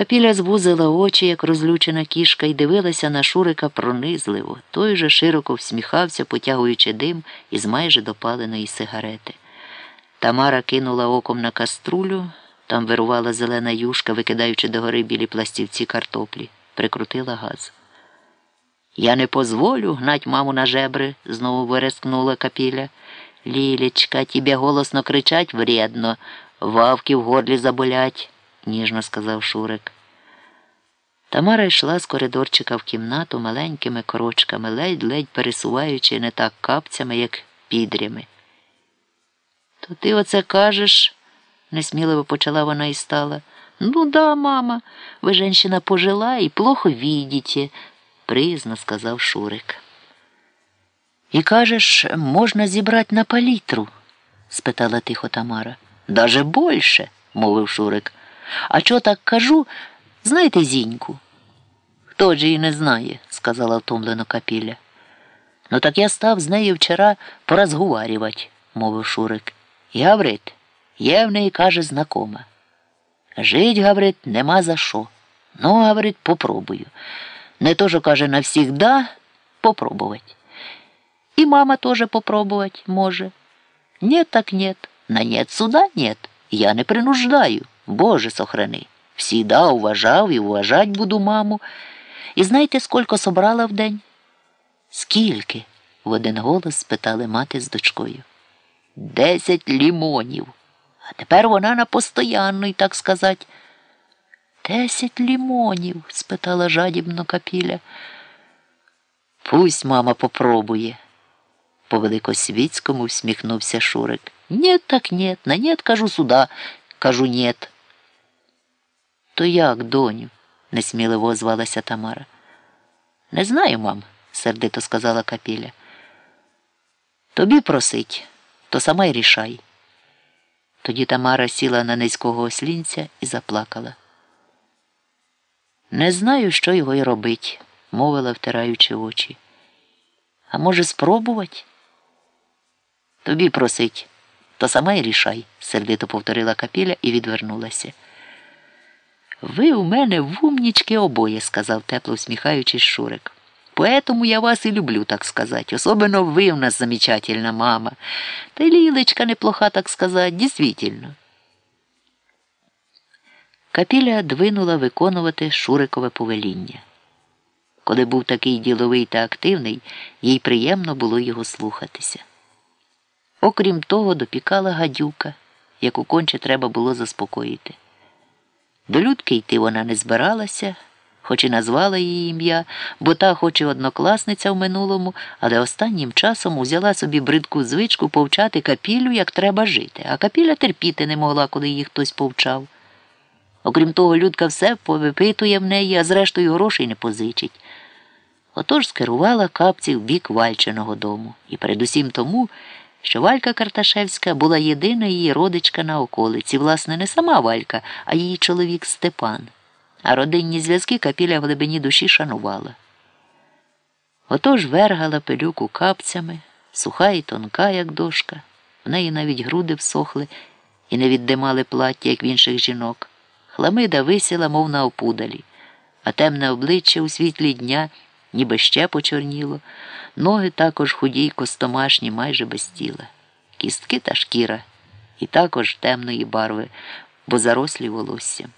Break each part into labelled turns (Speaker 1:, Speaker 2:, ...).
Speaker 1: Капіля звузила очі, як розлючена кішка, і дивилася на Шурика пронизливо. Той же широко всміхався, потягуючи дим із майже допаленої сигарети. Тамара кинула оком на каструлю, там вирувала зелена юшка, викидаючи догори білі пластівці картоплі, прикрутила газ. Я не позволю гнать маму на жебри, знову вирискнула капіля. Лілечка, тебе голосно кричать вредно, вавки в горлі заболять ніжно сказав Шурик. Тамара йшла з коридорчика в кімнату маленькими крочками, ледь-ледь пересуваючи не так капцями, як підрями. То ти оце кажеш, несміливо почала вона і стала. Ну да, мама, ви женщина пожила і плохо видите, приязно сказав Шурик. І кажеш, можна зібрати на палітру? спитала тихо Тамара. Даже больше, мовив Шурик. А чого так кажу, знаєте зіньку? Хто ж її не знає, сказала втомлено капіля. Ну так я став з нею вчора порозговарювати, мовив Шурик. І гаврит, є в неї, каже, знакома. Жить, гаврит, нема за що. Ну, гаврит, попробую. Не то, що каже, навсігда попробувати. І мама теж попробувати може. Нет так нет. На нет суда нет. Я не принуждаю. Боже сохрани. Всіда уважав і уважать буду маму. І знаєте, скільки собрала в день? Скільки? в один голос спитали мати з дочкою. Десять лімонів. А тепер вона на постоянний, так сказати. Десять лімонів? спитала жадібно капіля. Пусть мама попробує. По великосвітському всміхнувся Шурик. Нет, так нет, на нет кажу сюда, кажу нет. То як, доню? несміливо озвалася Тамара. Не знаю, мам, сердито сказала Капіля. Тобі просить, то сама й рішай. Тоді Тамара сіла на низького ослінця і заплакала. Не знаю, що його й робить, мовила, втираючи очі. А може, спробувати? Тобі просить, то сама й рішай, сердито повторила Капіля і відвернулася. Ви у мене вумнічки обоє, сказав тепло усміхаючись Шурик. Поэтому я вас і люблю, так сказать. Особенно ви у нас замечательна мама. Та й лілечка неплоха, так сказать, дійсно. Капіля двинула виконувати Шурикове повеління. Коли був такий діловий та активний, їй приємно було його слухатися. Окрім того, допікала гадюка, яку конче треба було заспокоїти. До людки йти вона не збиралася, хоч і назвала її ім'я, бо та, хоч і однокласниця в минулому, але останнім часом узяла собі бридку звичку повчати капілю, як треба жити, а капіля терпіти не могла, коли її хтось повчав. Окрім того, людка все повипитує в неї, а зрештою грошей не позичить. Отож скерувала капці в бік Вальчиного дому, і передусім тому, що Валька Карташевська була єдина її родичка на околиці, власне, не сама Валька, а її чоловік Степан. А родинні зв'язки капіля в глибині душі шанувала. Отож вергала пилюку капцями, суха і тонка, як дошка. В неї навіть груди всохли і не віддимали плаття, як в інших жінок. Хламида висіла, мов на опудалі, а темне обличчя у світлі дня ніби ще почорніло. Ноги також худі й костомашні, майже без тіла, кістки та шкіра, і також темної барви, бо зарослі волоссям.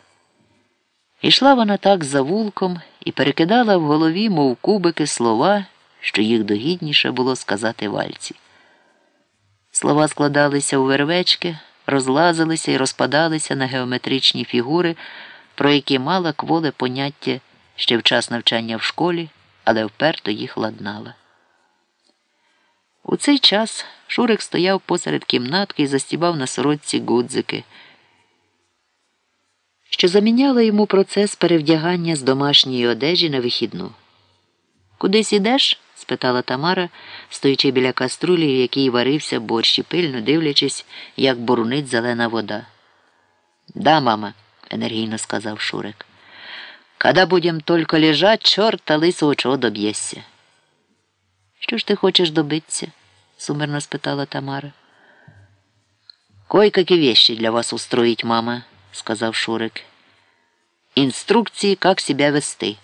Speaker 1: Ішла вона так за вулком і перекидала в голові, мов кубики, слова, що їх догідніше було сказати вальці. Слова складалися у вервечки, розлазилися і розпадалися на геометричні фігури, про які мала кволе поняття ще в час навчання в школі, але вперто їх ладнала. У цей час Шурик стояв посеред кімнатки і застібав на сорочці гудзики, що заміняла йому процес перевдягання з домашньої одежі на вихідну. Кудись ідеш? спитала Тамара, стоячи біля каструлі, в якій варився борщ і пильно дивлячись, як бурунить зелена вода. Да, мама, енергійно сказав Шурик. Когда будем только лежать, чорта лисого чого доб'єшся. Що ж ти хочеш добитися? сумирно спитала Тамара. Кой-какие вещи для вас устроить, мама, сказав Шурик. Інструкції, як себе вести.